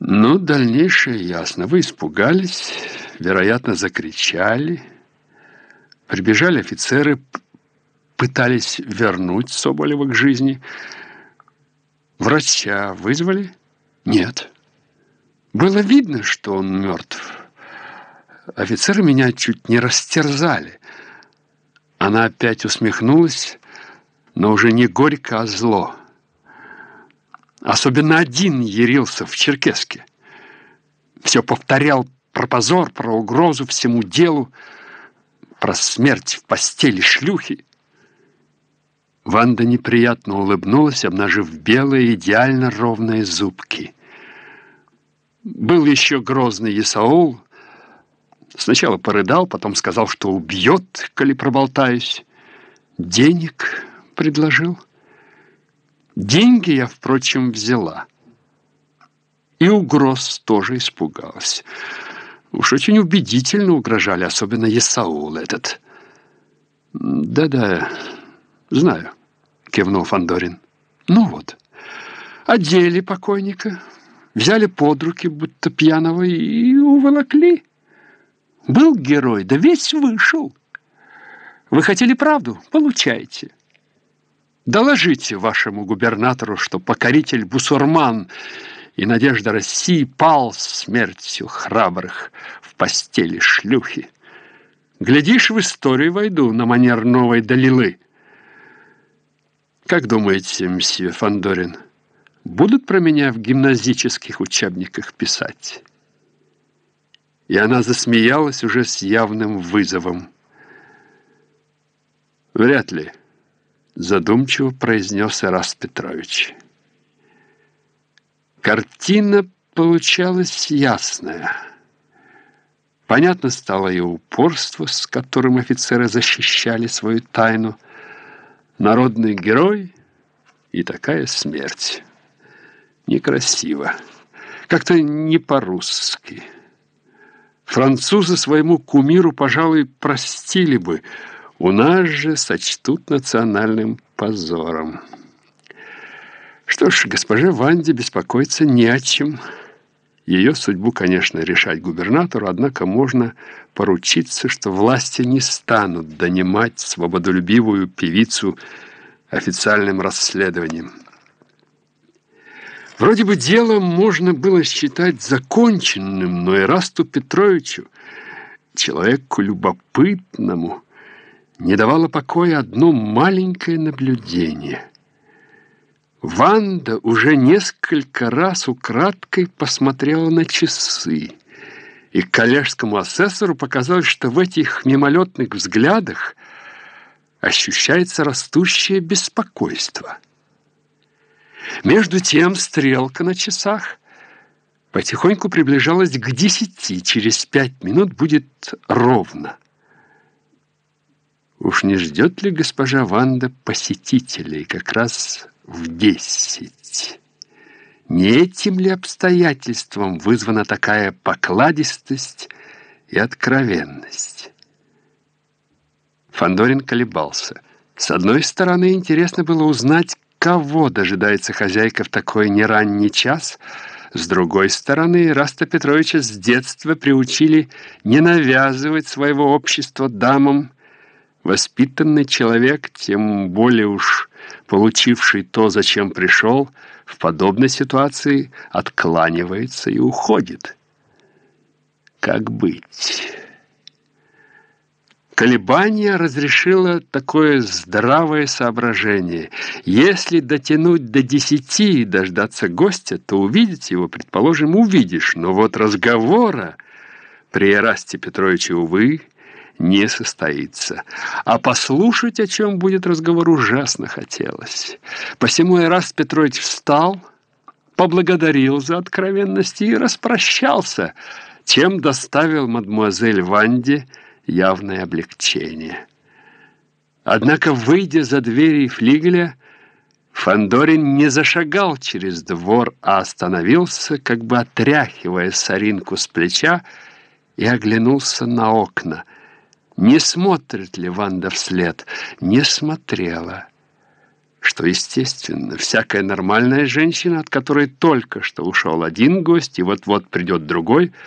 Ну, дальнейшее ясно. Вы испугались, вероятно, закричали. Прибежали офицеры, пытались вернуть Соболева к жизни. Врача вызвали? Нет. Было видно, что он мертв. Офицеры меня чуть не растерзали. Она опять усмехнулась, но уже не горько, а зло. Особенно один ярился в Черкеске. Все повторял про позор, про угрозу всему делу, про смерть в постели шлюхи. Ванда неприятно улыбнулась, обнажив белые, идеально ровные зубки. Был еще грозный Исаул. Сначала порыдал, потом сказал, что убьет, коли проболтаюсь. Денег предложил. Деньги я, впрочем, взяла. И угроз тоже испугалась. Уж очень убедительно угрожали, особенно Исаул этот. «Да-да, знаю», — кивнул Фандорин. «Ну вот, одели покойника, взяли под руки, будто пьяного, и уволокли. Был герой, да весь вышел. Вы хотели правду? Получайте». Доложите вашему губернатору, что покоритель Бусурман и надежда России пал смертью храбрых в постели шлюхи. Глядишь, в историю войду на манер новой Далилы. Как думаете, мсье Фандорин, будут про меня в гимназических учебниках писать? И она засмеялась уже с явным вызовом. Вряд ли задумчиво произнес Ираст Петрович. Картина получалась ясная. Понятно стало и упорство, с которым офицеры защищали свою тайну. Народный герой и такая смерть. Некрасиво. Как-то не по-русски. Французы своему кумиру, пожалуй, простили бы – у нас же сочтут национальным позором. Что ж, госпоже Ванде беспокоиться не о чем. Ее судьбу, конечно, решать губернатору, однако можно поручиться, что власти не станут донимать свободолюбивую певицу официальным расследованием. Вроде бы дело можно было считать законченным, но Ирасту Петровичу, человеку любопытному, не давало покоя одно маленькое наблюдение. Ванда уже несколько раз украдкой посмотрела на часы, и коллежскому асессору показалось, что в этих мимолетных взглядах ощущается растущее беспокойство. Между тем стрелка на часах потихоньку приближалась к десяти, через пять минут будет ровно. Уж не ждет ли госпожа Ванда посетителей как раз в десять? Не этим ли обстоятельством вызвана такая покладистость и откровенность? Фандорин колебался. С одной стороны, интересно было узнать, кого дожидается хозяйка в такой неранний час, с другой стороны, Раста Петровича с детства приучили не навязывать своего общества дамам, Воспитанный человек, тем более уж получивший то, зачем пришел, в подобной ситуации откланивается и уходит. Как быть? Колебание разрешило такое здравое соображение. Если дотянуть до десяти и дождаться гостя, то увидеть его, предположим, увидишь. Но вот разговора при Эрасте Петровиче, увы, не состоится. А послушать, о чем будет разговор, ужасно хотелось. Посему Эраст Петрович встал, поблагодарил за откровенность и распрощался, чем доставил мадмуазель Ванде явное облегчение. Однако, выйдя за двери флигеля, Фандорин не зашагал через двор, а остановился, как бы отряхивая соринку с плеча, и оглянулся на окна — не смотрит ли Ванда вслед? Не смотрела. что естественно. Всякая нормальная женщина, от которой только что ушел один гость и вот-вот придет другой –